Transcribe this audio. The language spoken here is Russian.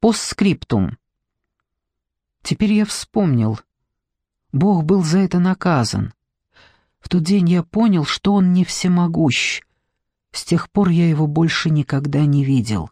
Постскриптум. Теперь я вспомнил. Бог был за это наказан. В тот день я понял, что он не всемогущ. С тех пор я его больше никогда не видел.